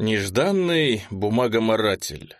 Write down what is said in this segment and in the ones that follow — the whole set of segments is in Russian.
Нежданный бумагоморатель.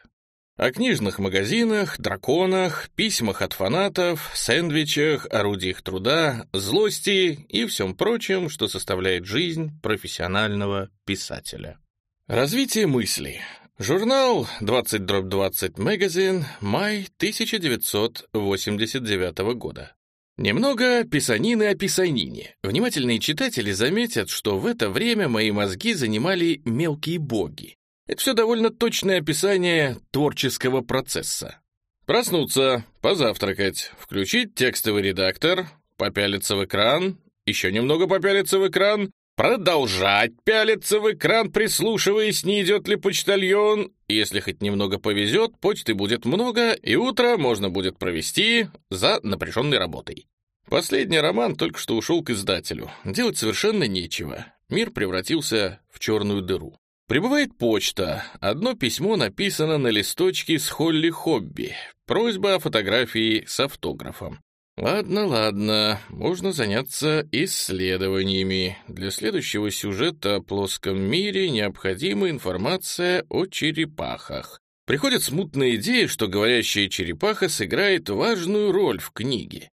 О книжных магазинах, драконах, письмах от фанатов, сэндвичах, орудиях труда, злости и всем прочем, что составляет жизнь профессионального писателя. Развитие мысли. Журнал 20-20 Magazine, май 1989 года. Немного писанины о писанине. Внимательные читатели заметят, что в это время мои мозги занимали мелкие боги. Это все довольно точное описание творческого процесса. Проснуться, позавтракать, включить текстовый редактор, попялиться в экран, еще немного попялиться в экран, продолжать пялиться в экран, прислушиваясь, не идет ли почтальон. Если хоть немного повезет, почты будет много, и утро можно будет провести за напряженной работой. Последний роман только что ушел к издателю. Делать совершенно нечего. Мир превратился в черную дыру. Прибывает почта. Одно письмо написано на листочке с Холли Хобби. Просьба о фотографии с автографом. Ладно, ладно, можно заняться исследованиями. Для следующего сюжета о плоском мире необходима информация о черепахах. Приходит смутная идея, что говорящая черепаха сыграет важную роль в книге.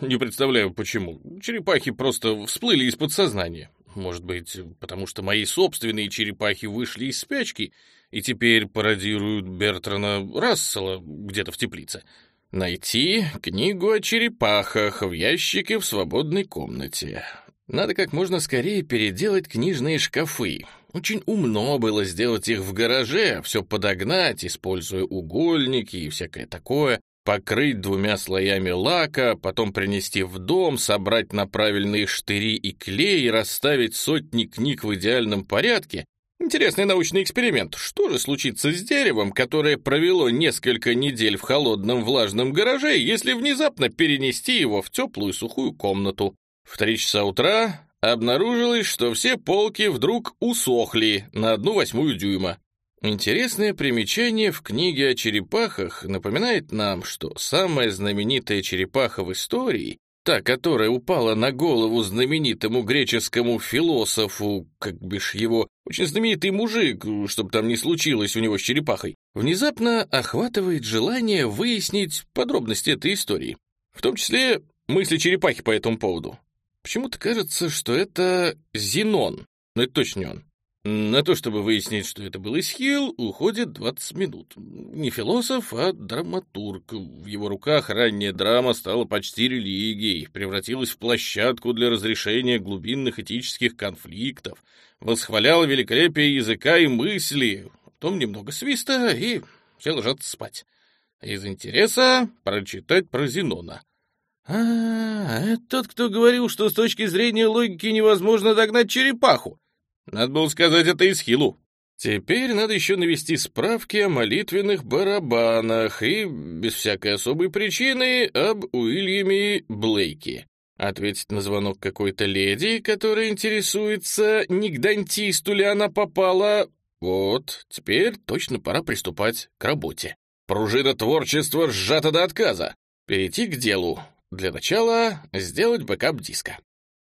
Не представляю, почему. Черепахи просто всплыли из подсознания. Может быть, потому что мои собственные черепахи вышли из спячки и теперь пародируют Бертрана Рассела где-то в теплице. Найти книгу о черепахах в ящике в свободной комнате. Надо как можно скорее переделать книжные шкафы. Очень умно было сделать их в гараже, все подогнать, используя угольники и всякое такое покрыть двумя слоями лака, потом принести в дом, собрать на правильные штыри и клей расставить сотни книг в идеальном порядке. Интересный научный эксперимент. Что же случится с деревом, которое провело несколько недель в холодном влажном гараже, если внезапно перенести его в теплую сухую комнату? В три часа утра обнаружилось, что все полки вдруг усохли на одну восьмую дюйма. Интересное примечание в книге о черепахах напоминает нам, что самая знаменитая черепаха в истории, та, которая упала на голову знаменитому греческому философу, как бишь его, очень знаменитый мужик, чтобы там не случилось у него с черепахой, внезапно охватывает желание выяснить подробности этой истории, в том числе мысли черепахи по этому поводу. Почему-то кажется, что это Зенон, но это точно не он. На то, чтобы выяснить, что это был Исхил, уходит 20 минут. Не философ, а драматург. В его руках ранняя драма стала почти религией, превратилась в площадку для разрешения глубинных этических конфликтов, восхваляла великолепие языка и мысли, потом немного свиста и все ложатся спать. Из интереса прочитать про Зенона. А, это тот, кто говорил, что с точки зрения логики невозможно догнать черепаху. Надо было сказать это Исхилу. Теперь надо еще навести справки о молитвенных барабанах и, без всякой особой причины, об Уильяме Блейке. Ответить на звонок какой-то леди, которая интересуется, не к дантисту ли она попала. Вот, теперь точно пора приступать к работе. Пружина творчества сжата до отказа. Перейти к делу. Для начала сделать бэкап диска.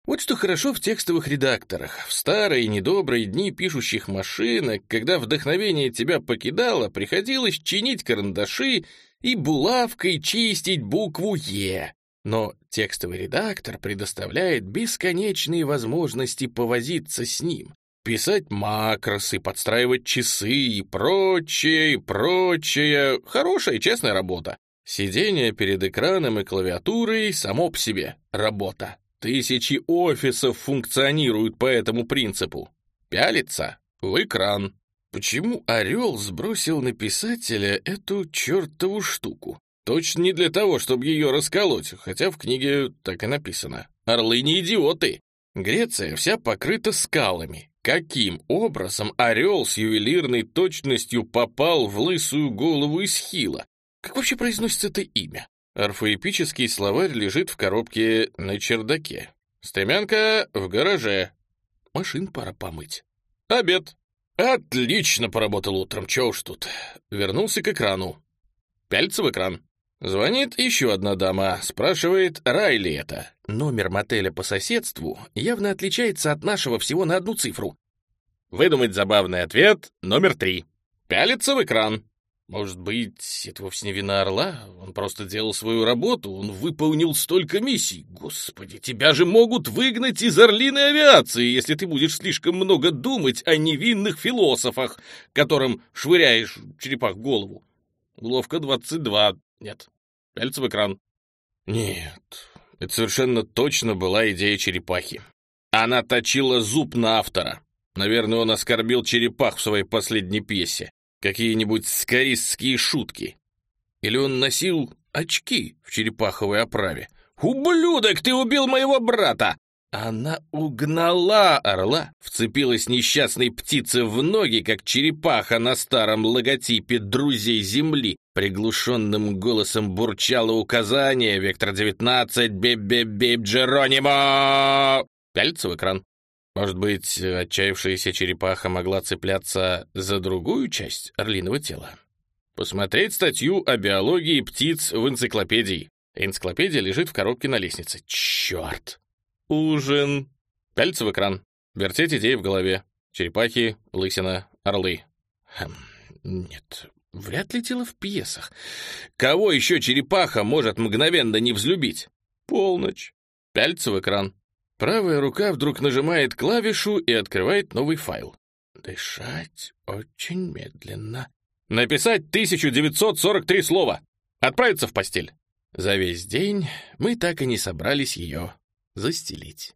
Вот что хорошо в текстовых редакторах. В старые недобрые дни пишущих машинок, когда вдохновение тебя покидало, приходилось чинить карандаши и булавкой чистить букву «Е». Но текстовый редактор предоставляет бесконечные возможности повозиться с ним. Писать макросы, подстраивать часы и прочее, и прочее. Хорошая честная работа. Сидение перед экраном и клавиатурой само по себе работа. Тысячи офисов функционируют по этому принципу. Пялится в экран. Почему Орел сбросил на писателя эту чертову штуку? Точно не для того, чтобы ее расколоть, хотя в книге так и написано. Орлы не идиоты. Греция вся покрыта скалами. Каким образом орел с ювелирной точностью попал в лысую голову из хила? Как вообще произносится это имя? Орфоэпический словарь лежит в коробке на чердаке. Стремянка в гараже. Машин пора помыть. Обед. Отлично поработал утром, чё уж тут. Вернулся к экрану. Пяльца в экран. Звонит еще одна дама, спрашивает, рай ли это. Номер мотеля по соседству явно отличается от нашего всего на одну цифру. Выдумать забавный ответ номер три. Пялиться в экран. Может быть, это вовсе не вина Орла? Он просто делал свою работу, он выполнил столько миссий. Господи, тебя же могут выгнать из орлиной авиации, если ты будешь слишком много думать о невинных философах, которым швыряешь черепах голову. Уловка 22. Нет. Пяльца в экран. Нет, это совершенно точно была идея черепахи. Она точила зуб на автора. Наверное, он оскорбил черепах в своей последней пьесе какие-нибудь скористские шутки. Или он носил очки в черепаховой оправе. «Ублюдок, ты убил моего брата!» Она угнала орла, вцепилась несчастной птице в ноги, как черепаха на старом логотипе «Друзей Земли». Приглушенным голосом бурчала указание «Вектор-19, беб-беб-беб, Джеронимо!» Пяльца в экран. Может быть, отчаявшаяся черепаха могла цепляться за другую часть орлиного тела? Посмотреть статью о биологии птиц в энциклопедии. Энциклопедия лежит в коробке на лестнице. Черт! Ужин. Пяльцы в экран. Вертеть идеи в голове. Черепахи, лысина, орлы. Хм, нет, вряд ли дело в пьесах. Кого еще черепаха может мгновенно не взлюбить? Полночь. Пяльцы в экран. Правая рука вдруг нажимает клавишу и открывает новый файл. Дышать очень медленно. Написать 1943 слова. Отправиться в постель. За весь день мы так и не собрались ее застелить.